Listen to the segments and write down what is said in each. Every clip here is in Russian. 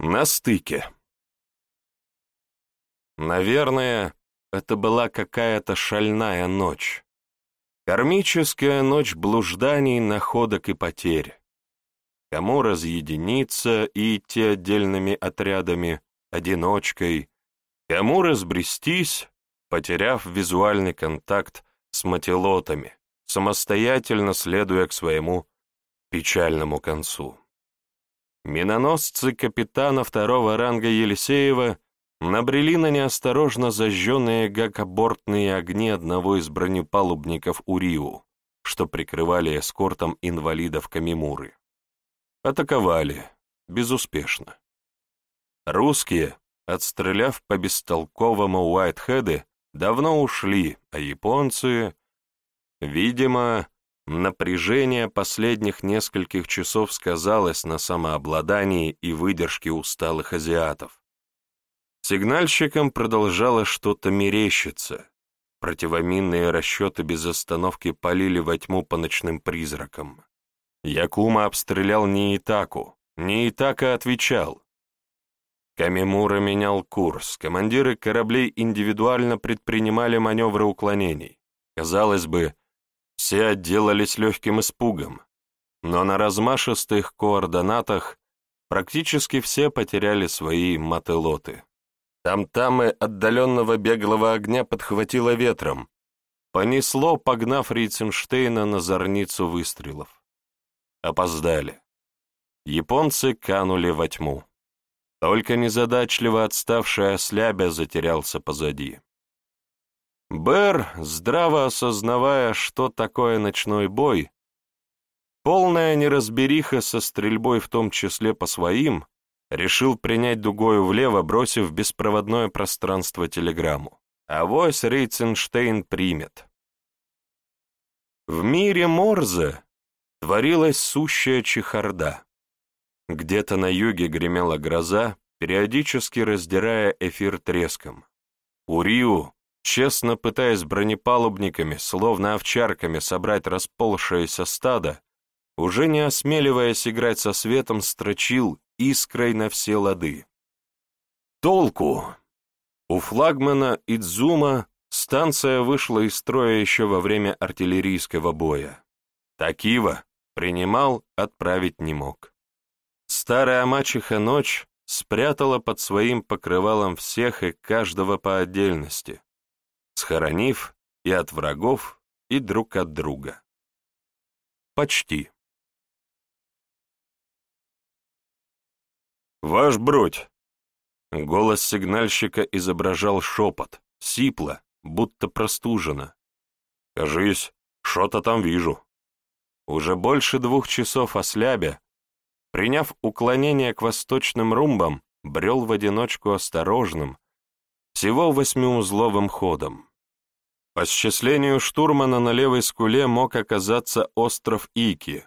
На стыке. Наверное, это была какая-то шальная ночь. Кармическая ночь блужданий, находок и потерь. Кому разъединиться и идти отдельными отрядами, одиночкой, кому разбрестись, потеряв визуальный контакт с мотилотами, самостоятельно следуя к своему печальному концу. Миноносцы капитана второго ранга Елисеева набрели на неосторожно зажженные гакобортные огни одного из бронепалубников Уриу, что прикрывали эскортом инвалидов Камимуры. Атаковали, безуспешно. Русские, отстреляв по бестолковому Уайтхеды, давно ушли, а японцы, видимо, Напряжение последних нескольких часов сказалось на самообладании и выдержке усталых азиатов. Сигнальщикам продолжало что-то мерещиться. Противоминные расчеты без остановки полили во тьму по ночным призракам. Якума обстрелял не Итаку, не Итака отвечал. Камимура менял курс, командиры кораблей индивидуально предпринимали маневры уклонений. Казалось бы, все отделались легким испугом, но на размашистых координатах практически все потеряли свои мотылоты. Там-тамы отдаленного беглого огня подхватило ветром, понесло, погнав Ритценштейна на зорницу выстрелов. Опоздали. Японцы канули во тьму. Только незадачливо отставший ослябя затерялся позади. Бэр, здраво осознавая, что такое ночной бой, полная неразбериха со стрельбой в том числе по своим, решил принять дугою влево, бросив беспроводное пространство телеграмму. Авось Рейценштейн примет. В мире Морзе творилась сущая чехарда. Где-то на юге гремела гроза, периодически раздирая эфир треском. У Рио честно пытаясь бронепалубниками, словно овчарками, собрать расползшееся стадо, уже не осмеливаясь играть со светом, строчил искрой на все лады. Толку! У флагмана Идзума станция вышла из строя еще во время артиллерийского боя. Такива принимал, отправить не мог. Старая мачеха ночь спрятала под своим покрывалом всех и каждого по отдельности, схоронив и от врагов, и друг от друга. Почти. «Ваш бродь!» Голос сигнальщика изображал шепот, сипло, будто простужено. «Кажись, что-то там вижу». Уже больше двух часов ослябя, приняв уклонение к восточным румбам, брел в одиночку осторожным, всего восьмиузловым ходом. По счислению штурмана на левой скуле мог оказаться остров Ики,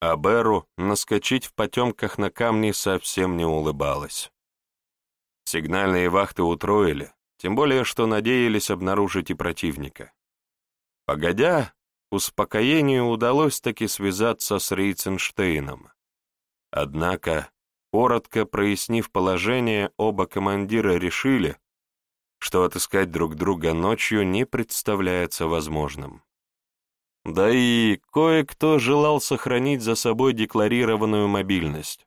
а Беру наскочить в потемках на камни совсем не улыбалось. Сигнальные вахты утроили, тем более что надеялись обнаружить и противника. Погодя, успокоению удалось таки связаться с Рейценштейном. Однако, коротко прояснив положение, оба командира решили, что отыскать друг друга ночью не представляется возможным. Да и кое-кто желал сохранить за собой декларированную мобильность,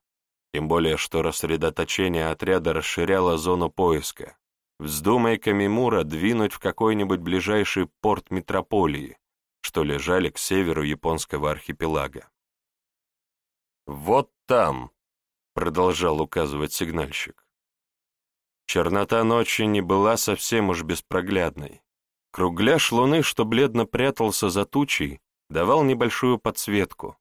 тем более что рассредоточение отряда расширяло зону поиска. Вздумай Камимура двинуть в какой-нибудь ближайший порт метрополии, что лежали к северу японского архипелага. «Вот там», — продолжал указывать сигнальщик. Чернота ночи не была совсем уж беспроглядной. Кругляш луны, что бледно прятался за тучей, давал небольшую подсветку,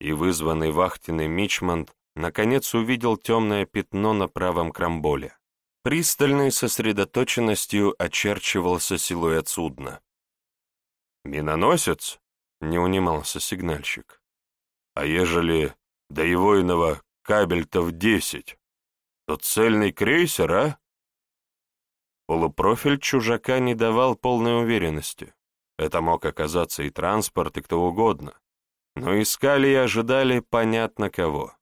и вызванный вахтенный Мичмонд наконец увидел темное пятно на правом крамболе. Пристальной сосредоточенностью очерчивался силуэт судна. «Миноносец?» — не унимался сигнальщик. «А ежели до его иного кабель-то в десять, то цельный крейсер, а?» Полупрофиль чужака не давал полной уверенности. Это мог оказаться и транспорт, и кто угодно. Но искали и ожидали понятно кого.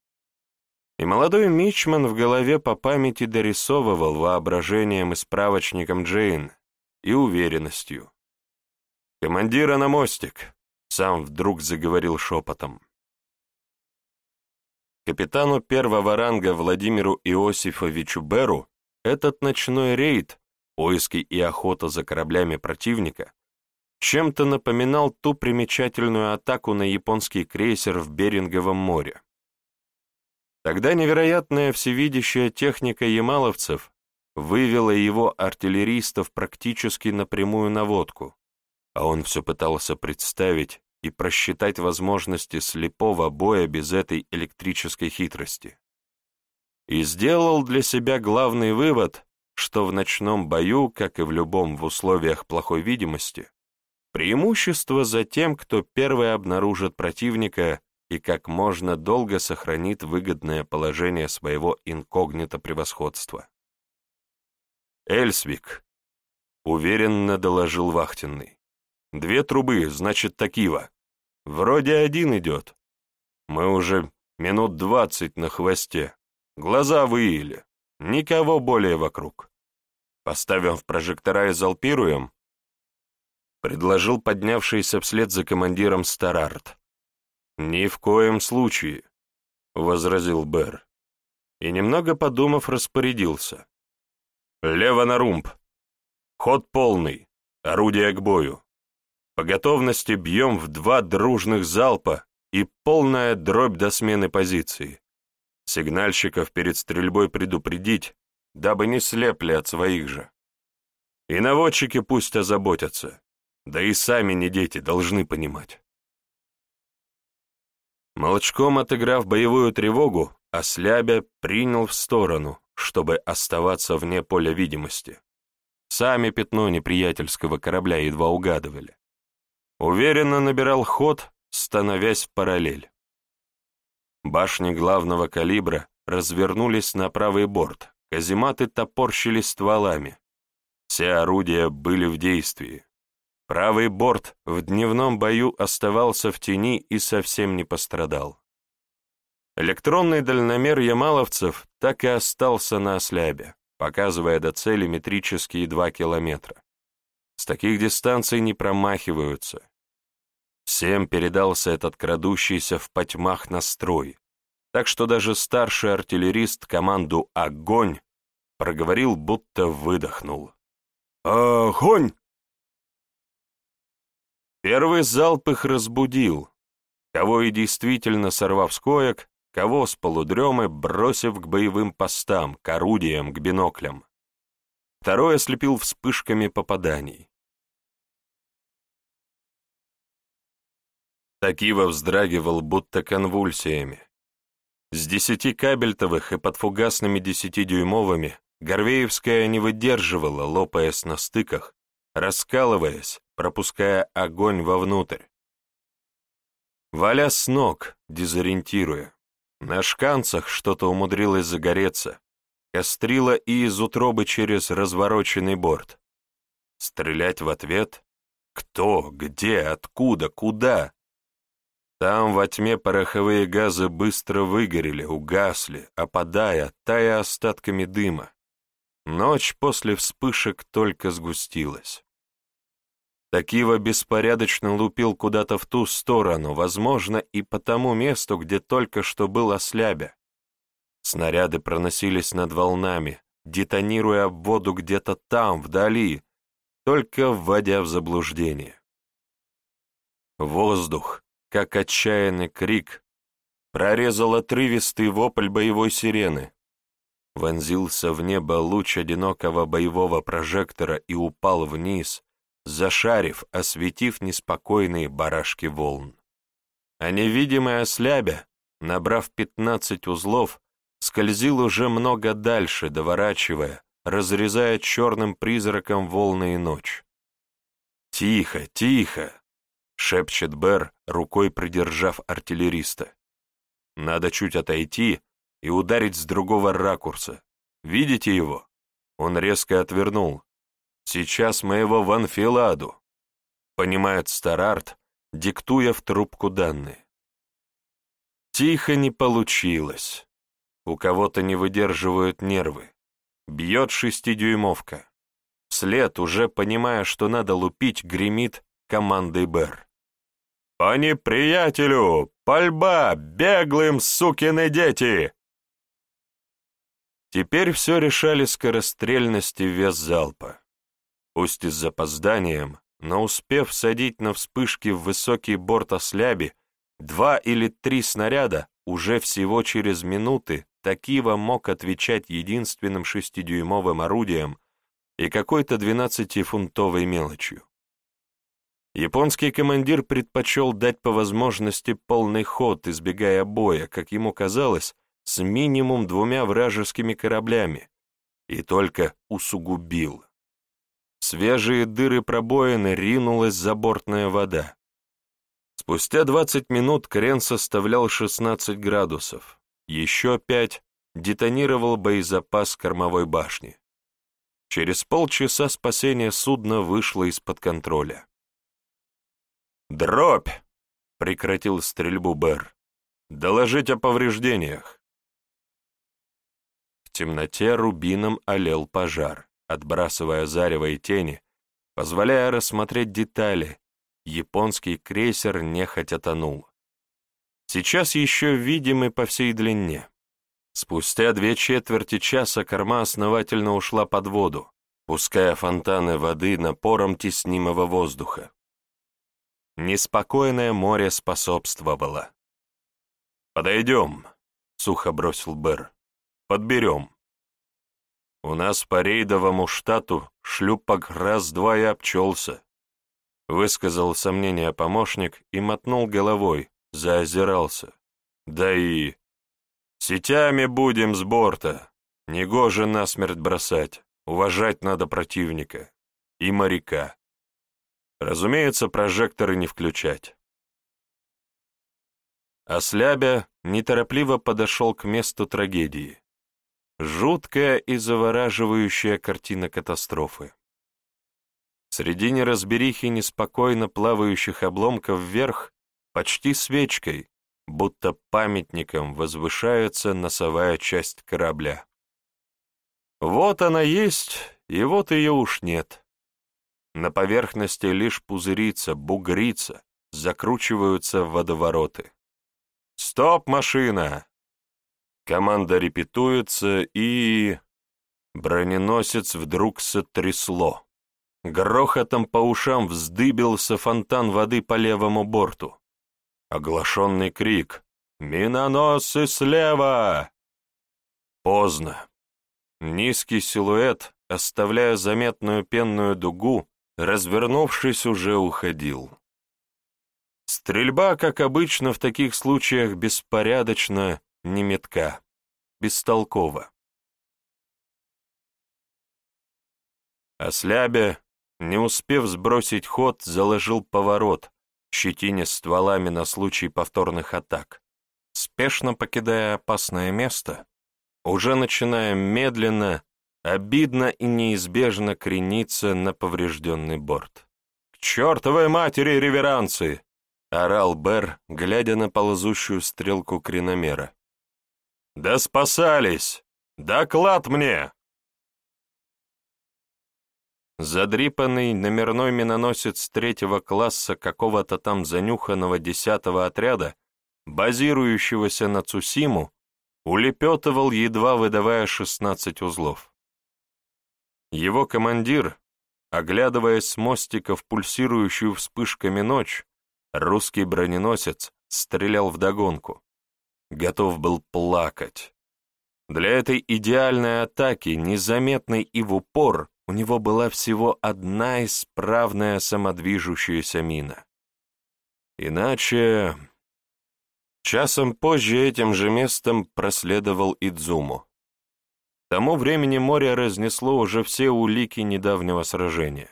И молодой Мичман в голове по памяти дорисовывал воображением и справочником Джейн и уверенностью. «Командира на мостик!» — сам вдруг заговорил шепотом. Капитану первого ранга Владимиру Иосифовичу Беру этот ночной рейд, поиски и охота за кораблями противника, чем-то напоминал ту примечательную атаку на японский крейсер в Беринговом море. Тогда невероятная всевидящая техника ямаловцев вывела его артиллеристов практически на прямую наводку, а он все пытался представить и просчитать возможности слепого боя без этой электрической хитрости. И сделал для себя главный вывод, что в ночном бою, как и в любом в условиях плохой видимости, преимущество за тем, кто первый обнаружит противника и как можно долго сохранит выгодное положение своего инкогнито превосходства. «Эльсвик», — уверенно доложил вахтенный. «Две трубы, значит, такива. Вроде один идет. Мы уже минут двадцать на хвосте. Глаза выили. Никого более вокруг. Поставим в прожектора и залпируем?» Предложил поднявшийся вслед за командиром Старарт. «Ни в коем случае», — возразил Бер. И, немного подумав, распорядился. «Лево на румб. Ход полный. Орудие к бою. По готовности бьем в два дружных залпа и полная дробь до смены позиции. Сигнальщиков перед стрельбой предупредить, дабы не слепли от своих же. И наводчики пусть озаботятся, да и сами не дети должны понимать. Молчком отыграв боевую тревогу, Ослябя принял в сторону, чтобы оставаться вне поля видимости. Сами пятно неприятельского корабля едва угадывали. Уверенно набирал ход, становясь в параллель. Башни главного калибра развернулись на правый борт, казематы топорщились стволами. Все орудия были в действии. Правый борт в дневном бою оставался в тени и совсем не пострадал. Электронный дальномер ямаловцев так и остался на ослябе, показывая до цели метрические два километра. С таких дистанций не промахиваются. Всем передался этот крадущийся в потьмах настрой, так что даже старший артиллерист команду «Огонь» проговорил, будто выдохнул. «Огонь!» Первый залп их разбудил, кого и действительно сорвав с коек, кого с полудремы бросив к боевым постам, к орудиям, к биноклям. Второй ослепил вспышками попаданий. Такива вздрагивал, будто конвульсиями. С десяти кабельтовых и под фугасными десятидюймовыми Горвеевская не выдерживала, лопаясь на стыках, раскалываясь, пропуская огонь вовнутрь. Валя с ног, дезориентируя. На шканцах что-то умудрилось загореться. Кострила и из утробы через развороченный борт. Стрелять в ответ? Кто, где, откуда, куда? Там во тьме пороховые газы быстро выгорели, угасли, опадая, тая остатками дыма. Ночь после вспышек только сгустилась. Такива беспорядочно лупил куда-то в ту сторону, возможно, и по тому месту, где только что был ослябя. Снаряды проносились над волнами, детонируя в воду где-то там, вдали, только вводя в заблуждение. Воздух, как отчаянный крик, прорезал отрывистый вопль боевой сирены. Вонзился в небо луч одинокого боевого прожектора и упал вниз, зашарив, осветив неспокойные барашки волн. А невидимая слябя, набрав пятнадцать узлов, скользил уже много дальше, доворачивая, разрезая черным призраком волны и ночь. «Тихо, тихо!» — шепчет Бер, рукой придержав артиллериста. «Надо чуть отойти и ударить с другого ракурса. Видите его?» Он резко отвернул, Сейчас мы его в анфиладу, понимает Старарт, диктуя в трубку данные. Тихо не получилось. у кого-то не выдерживают нервы. Бьет шестидюймовка. Вслед, уже понимая, что надо лупить, гремит командой Бер. «По неприятелю! Пальба! Беглым, сукины дети!» Теперь все решали скорострельность и вес залпа. Пусть и с запозданием, но успев садить на вспышки в высокий борт осляби, два или три снаряда уже всего через минуты Такива мог отвечать единственным шестидюймовым орудием и какой-то двенадцатифунтовой мелочью. Японский командир предпочел дать по возможности полный ход, избегая боя, как ему казалось, с минимум двумя вражескими кораблями, и только усугубил. Свежие дыры пробоины ринулась забортная вода. Спустя 20 минут крен составлял 16 градусов. Еще пять детонировал боезапас кормовой башни. Через полчаса спасение судна вышло из-под контроля. «Дробь!» — прекратил стрельбу Бер. «Доложить о повреждениях». В темноте рубином олел пожар, отбрасывая зарево и тени, позволяя рассмотреть детали. Японский крейсер нехотя тонул. Сейчас еще видимый по всей длине. Спустя две четверти часа корма основательно ушла под воду, пуская фонтаны воды напором теснимого воздуха. Неспокойное море способствовало. «Подойдем», — сухо бросил Бер. «Подберем». «У нас по рейдовому штату шлюпок раз-два и обчелся», — высказал сомнение помощник и мотнул головой, заозирался. «Да и...» «Сетями будем с борта. Негоже насмерть бросать. Уважать надо противника. И моряка. Разумеется, прожекторы не включать. Ослябя неторопливо подошел к месту трагедии. Жуткая и завораживающая картина катастрофы. Среди неразберихи неспокойно плавающих обломков вверх, почти свечкой, будто памятником возвышается носовая часть корабля. Вот она есть, и вот ее уж нет. На поверхности лишь пузырится, бугрится, закручиваются водовороты. «Стоп, машина!» Команда репетуется, и... Броненосец вдруг сотрясло. Грохотом по ушам вздыбился фонтан воды по левому борту. Оглашенный крик «Миноносы слева!» Поздно. Низкий силуэт, оставляя заметную пенную дугу, развернувшись, уже уходил. Стрельба, как обычно в таких случаях, беспорядочно, неметка, бестолкова. Ослябя, не успев сбросить ход, заложил поворот, щетине стволами на случай повторных атак. Спешно покидая опасное место, уже начиная медленно, обидно и неизбежно крениться на поврежденный борт. «К чертовой матери реверансы!» — орал Бер, глядя на ползущую стрелку креномера. «Да спасались! Доклад мне!» Задрипанный номерной миноносец третьего класса какого-то там занюханного десятого отряда, базирующегося на Цусиму, улепетывал, едва выдавая шестнадцать узлов. Его командир, оглядываясь с мостика в пульсирующую вспышками ночь, русский броненосец стрелял вдогонку. Готов был плакать. Для этой идеальной атаки, незаметной и в упор, у него была всего одна исправная самодвижущаяся мина. Иначе... Часом позже этим же местом проследовал Идзуму тому времени море разнесло уже все улики недавнего сражения.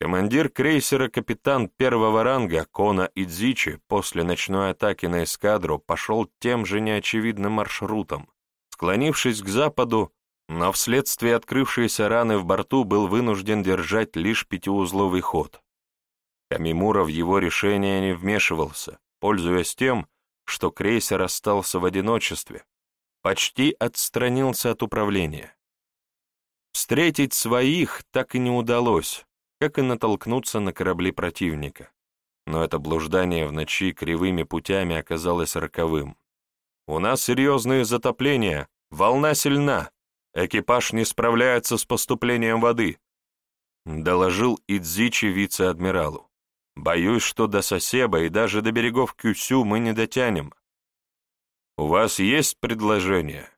Командир крейсера капитан первого ранга Кона Идзичи после ночной атаки на эскадру пошел тем же неочевидным маршрутом, склонившись к западу, но вследствие открывшейся раны в борту был вынужден держать лишь пятиузловый ход. Камимура в его решение не вмешивался, пользуясь тем, что крейсер остался в одиночестве, почти отстранился от управления. Встретить своих так и не удалось, как и натолкнуться на корабли противника. Но это блуждание в ночи кривыми путями оказалось роковым. «У нас серьезные затопления, волна сильна, экипаж не справляется с поступлением воды», доложил Идзичи вице-адмиралу. «Боюсь, что до Сосеба и даже до берегов Кюсю мы не дотянем». «У вас есть предложение?»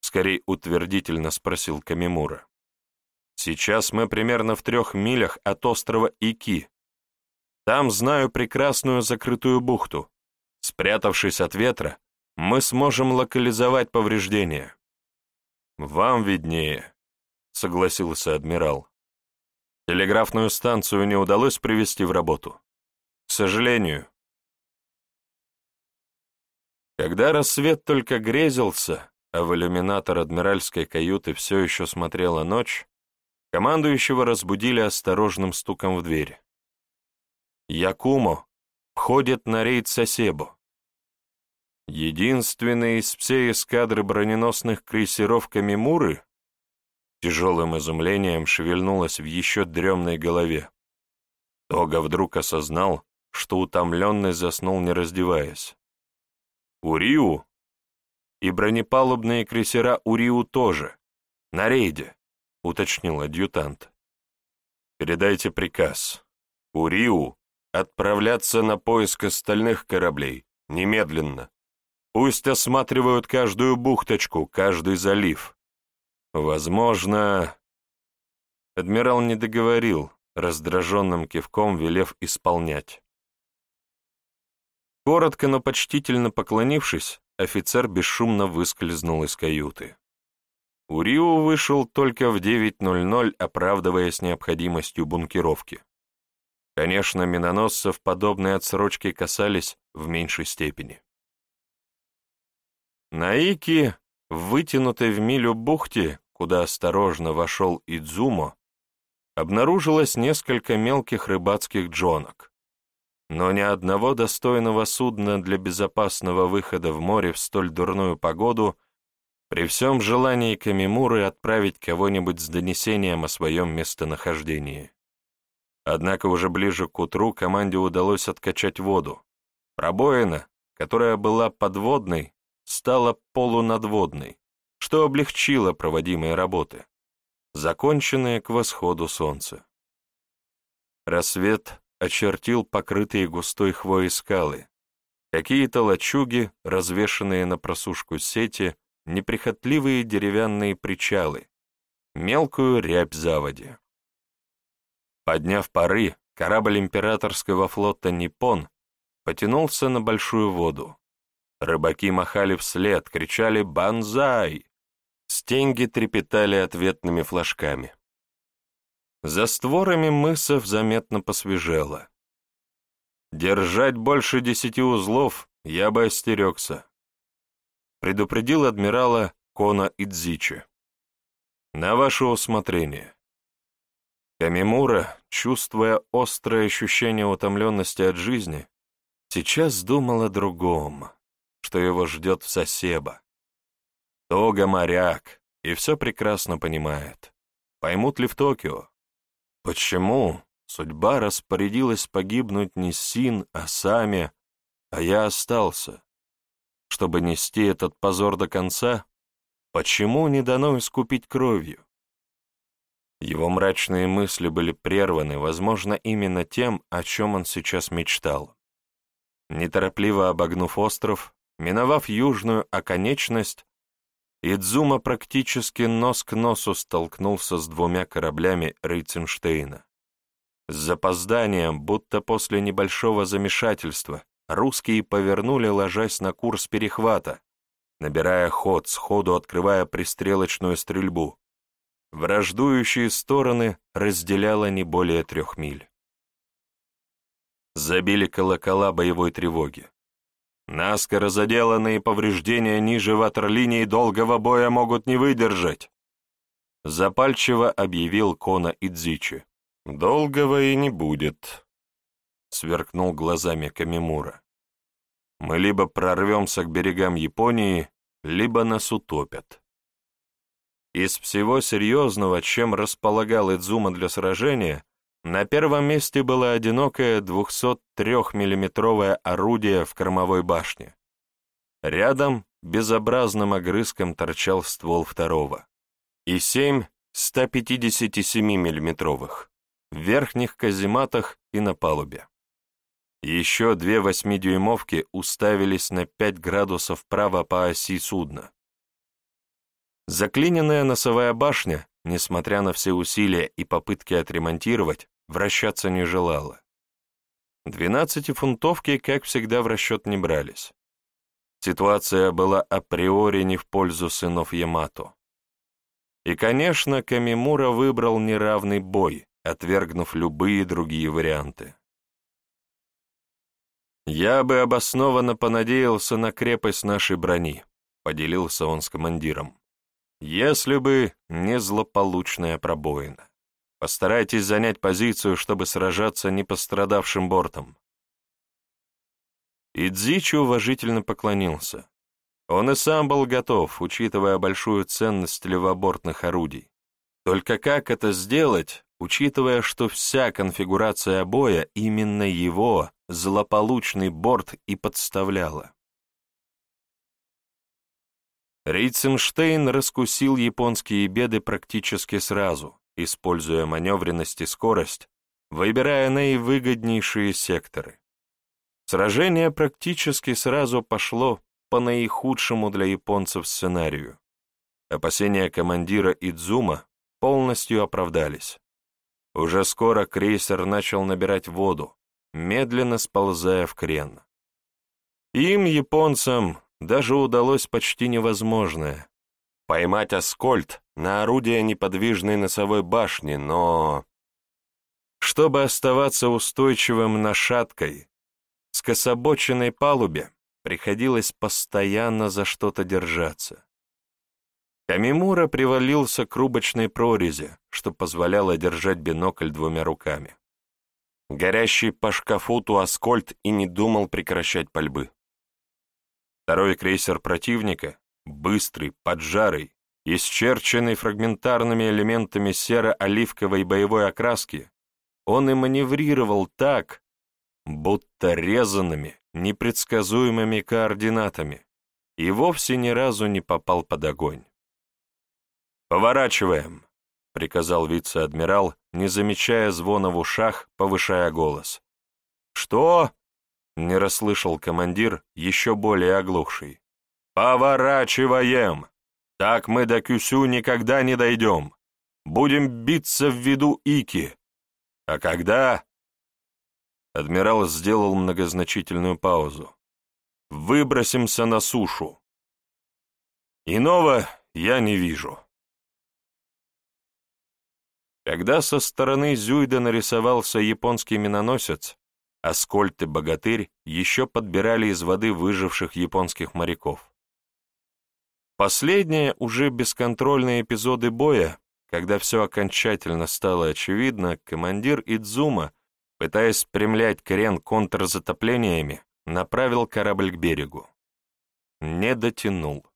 Скорей утвердительно спросил Камимура. «Сейчас мы примерно в трех милях от острова Ики. Там знаю прекрасную закрытую бухту. Спрятавшись от ветра, мы сможем локализовать повреждения». «Вам виднее», — согласился адмирал. Телеграфную станцию не удалось привести в работу. К сожалению. Когда рассвет только грезился, а в иллюминатор адмиральской каюты все еще смотрела ночь, командующего разбудили осторожным стуком в дверь. Якумо входит на рейд Сосебо. Единственный из всей эскадры броненосных крейсеров Камимуры Тяжелым изумлением шевельнулось в еще дремной голове. Тога вдруг осознал, что утомленный заснул, не раздеваясь. «Уриу?» «И бронепалубные крейсера Уриу тоже. На рейде», — уточнил адъютант. «Передайте приказ. Уриу отправляться на поиск остальных кораблей. Немедленно. Пусть осматривают каждую бухточку, каждый залив. Возможно... Адмирал не договорил, раздраженным кивком велев исполнять. Коротко, но почтительно поклонившись, офицер бесшумно выскользнул из каюты. Уриу вышел только в 9.00, оправдываясь необходимостью бункеровки. Конечно, миноносцев подобные отсрочки касались в меньшей степени. На Ики, в вытянутой в милю бухте, куда осторожно вошел Идзумо, обнаружилось несколько мелких рыбацких джонок, но ни одного достойного судна для безопасного выхода в море в столь дурную погоду при всем желании Камимуры отправить кого-нибудь с донесением о своем местонахождении. Однако уже ближе к утру команде удалось откачать воду. Пробоина, которая была подводной, стала полунадводной что облегчило проводимые работы, законченные к восходу солнца. Рассвет очертил покрытые густой хвоей скалы, какие-то лачуги, развешанные на просушку сети, неприхотливые деревянные причалы, мелкую рябь заводи. Подняв пары, корабль императорского флота «Ниппон» потянулся на большую воду. Рыбаки махали вслед, кричали «Бонзай!», Стенги трепетали ответными флажками. За створами мысов заметно посвежело. Держать больше десяти узлов я бы остерегся. Предупредил адмирала Кона Идзичи. На ваше усмотрение. Камимура, чувствуя острое ощущение утомленности от жизни, сейчас думал о другом, что его ждет в Сосеба. Тога моряк, и все прекрасно понимает. Поймут ли в Токио? Почему судьба распорядилась погибнуть не Син, а Сами, а я остался? Чтобы нести этот позор до конца? Почему не дано искупить кровью? Его мрачные мысли были прерваны, возможно, именно тем, о чем он сейчас мечтал. Неторопливо обогнув остров, миновав южную оконечность, Идзума практически нос к носу столкнулся с двумя кораблями Рейтенштейна. С запозданием, будто после небольшого замешательства, русские повернули, ложась на курс перехвата, набирая ход, сходу открывая пристрелочную стрельбу. Враждующие стороны разделяло не более трех миль. Забили колокола боевой тревоги. Наскоро заделанные повреждения ниже ватерлинии долгого боя могут не выдержать. Запальчиво объявил Кона Идзичи. Долгого и не будет, сверкнул глазами Камимура. Мы либо прорвемся к берегам Японии, либо нас утопят. Из всего серьезного, чем располагал Идзума для сражения, на первом месте было одинокое 203 миллиметровое орудие в кормовой башне. Рядом безобразным огрызком торчал ствол второго. И семь 157 миллиметровых в верхних казематах и на палубе. Еще две восьмидюймовки уставились на 5 градусов вправо по оси судна. Заклиненная носовая башня, несмотря на все усилия и попытки отремонтировать, вращаться не желала. Двенадцатифунтовки, как всегда, в расчет не брались. Ситуация была априори не в пользу сынов Ямато. И, конечно, Камимура выбрал неравный бой, отвергнув любые другие варианты. «Я бы обоснованно понадеялся на крепость нашей брони», — поделился он с командиром. «Если бы не злополучная пробоина. Постарайтесь занять позицию, чтобы сражаться не пострадавшим бортом». Идзичи уважительно поклонился. Он и сам был готов, учитывая большую ценность левобортных орудий. Только как это сделать, учитывая, что вся конфигурация боя именно его, злополучный борт, и подставляла? Рейтсенштейн раскусил японские беды практически сразу, используя маневренность и скорость, выбирая наивыгоднейшие секторы. Сражение практически сразу пошло по наихудшему для японцев сценарию. Опасения командира Идзума полностью оправдались. Уже скоро крейсер начал набирать воду, медленно сползая в крен. Им, японцам, даже удалось почти невозможное — поймать Аскольд на орудие неподвижной носовой башни, но... Чтобы оставаться устойчивым на шаткой, скособоченной палубе, приходилось постоянно за что-то держаться. Камимура привалился к рубочной прорези, что позволяло держать бинокль двумя руками. Горящий по шкафу Туаскольд и не думал прекращать пальбы. Второй крейсер противника, быстрый, поджарый, исчерченный фрагментарными элементами серо-оливковой боевой окраски, он и маневрировал так, будто резанными, непредсказуемыми координатами, и вовсе ни разу не попал под огонь. «Поворачиваем», — приказал вице-адмирал, не замечая звона в ушах, повышая голос. «Что?» — не расслышал командир, еще более оглохший. «Поворачиваем! Так мы до Кюсю никогда не дойдем. Будем биться в виду Ики. А когда, Адмирал сделал многозначительную паузу. «Выбросимся на сушу. Иного я не вижу». Когда со стороны Зюйда нарисовался японский миноносец, Аскольд и Богатырь еще подбирали из воды выживших японских моряков. Последние, уже бесконтрольные эпизоды боя, когда все окончательно стало очевидно, командир Идзума пытаясь спрямлять крен контрзатоплениями, направил корабль к берегу. Не дотянул.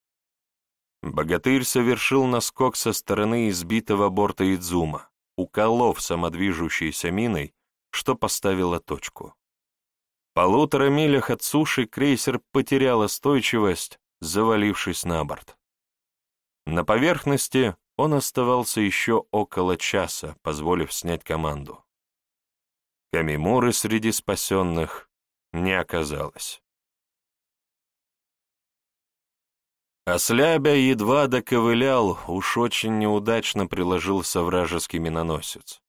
Богатырь совершил наскок со стороны избитого борта Идзума, уколов самодвижущейся миной, что поставило точку. В полутора милях от суши крейсер потерял остойчивость, завалившись на борт. На поверхности он оставался еще около часа, позволив снять команду. Камимуры среди спасенных не оказалось. Ослябя едва доковылял, уж очень неудачно приложился вражеский миноносец.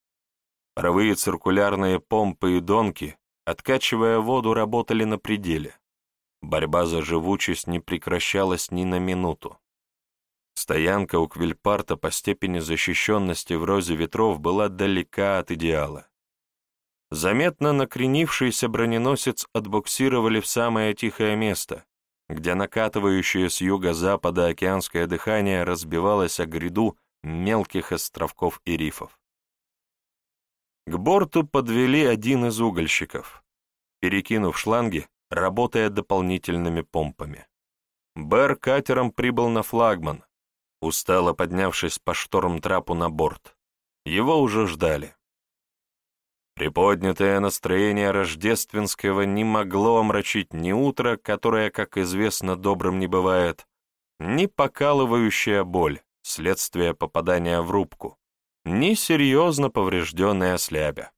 Паровые циркулярные помпы и донки, откачивая воду, работали на пределе. Борьба за живучесть не прекращалась ни на минуту. Стоянка у Квильпарта по степени защищенности в розе ветров была далека от идеала. Заметно накренившийся броненосец отбуксировали в самое тихое место, где накатывающее с юго-запада океанское дыхание разбивалось о гряду мелких островков и рифов. К борту подвели один из угольщиков, перекинув шланги, работая дополнительными помпами. Бэр катером прибыл на флагман, устало поднявшись по шторм-трапу на борт. Его уже ждали. Приподнятое настроение рождественского не могло омрачить ни утро, которое, как известно, добрым не бывает, ни покалывающая боль, следствие попадания в рубку, ни серьезно поврежденная слябя.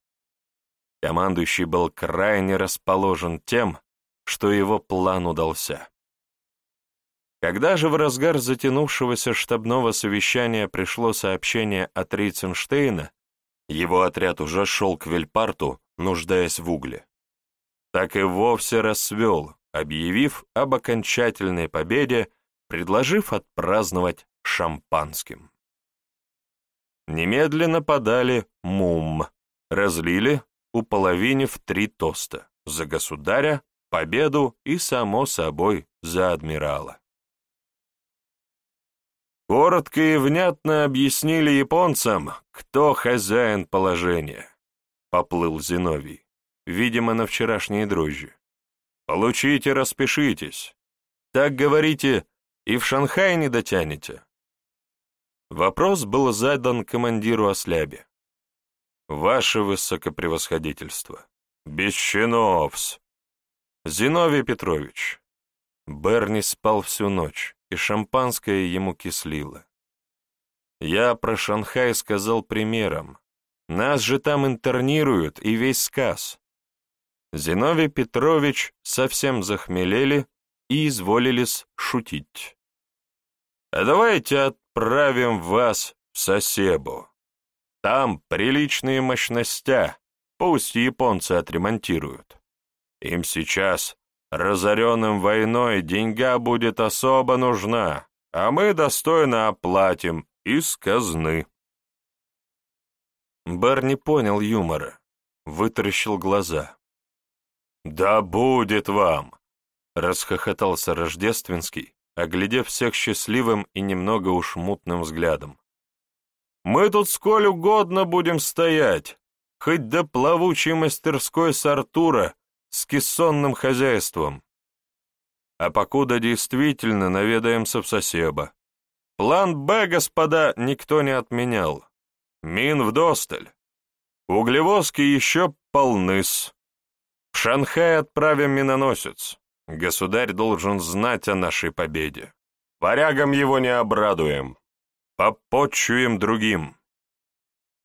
Командующий был крайне расположен тем, что его план удался. Когда же в разгар затянувшегося штабного совещания пришло сообщение от Ритценштейна, его отряд уже шел к Вельпарту, нуждаясь в угле. Так и вовсе рассвел, объявив об окончательной победе, предложив отпраздновать шампанским. Немедленно подали мум, разлили, уполовинив три тоста за государя, победу и, само собой, за адмирала. Коротко и внятно объяснили японцам, кто хозяин положения. Поплыл Зиновий, видимо, на вчерашние дрожжи. Получите, распишитесь. Так говорите, и в Шанхай не дотянете. Вопрос был задан командиру Ослябе. «Ваше высокопревосходительство, без чиновс!» «Зиновий Петрович». Берни спал всю ночь, и шампанское ему кислило. Я про Шанхай сказал примером. Нас же там интернируют, и весь сказ. Зиновий Петрович совсем захмелели и изволились шутить. А давайте отправим вас в Сосебу. Там приличные мощностя, пусть японцы отремонтируют. Им сейчас Разоренным войной деньга будет особо нужна, а мы достойно оплатим из казны. Бар не понял юмора, вытаращил глаза. «Да будет вам!» — расхохотался Рождественский, оглядев всех счастливым и немного уж мутным взглядом. «Мы тут сколь угодно будем стоять, хоть до плавучей мастерской с Артура с кессонным хозяйством. А покуда действительно наведаемся в соседа. План «Б», господа, никто не отменял. Мин в досталь. Углевозки еще полны-с. В Шанхай отправим миноносец. Государь должен знать о нашей победе. Варягам его не обрадуем. Попотчуем другим.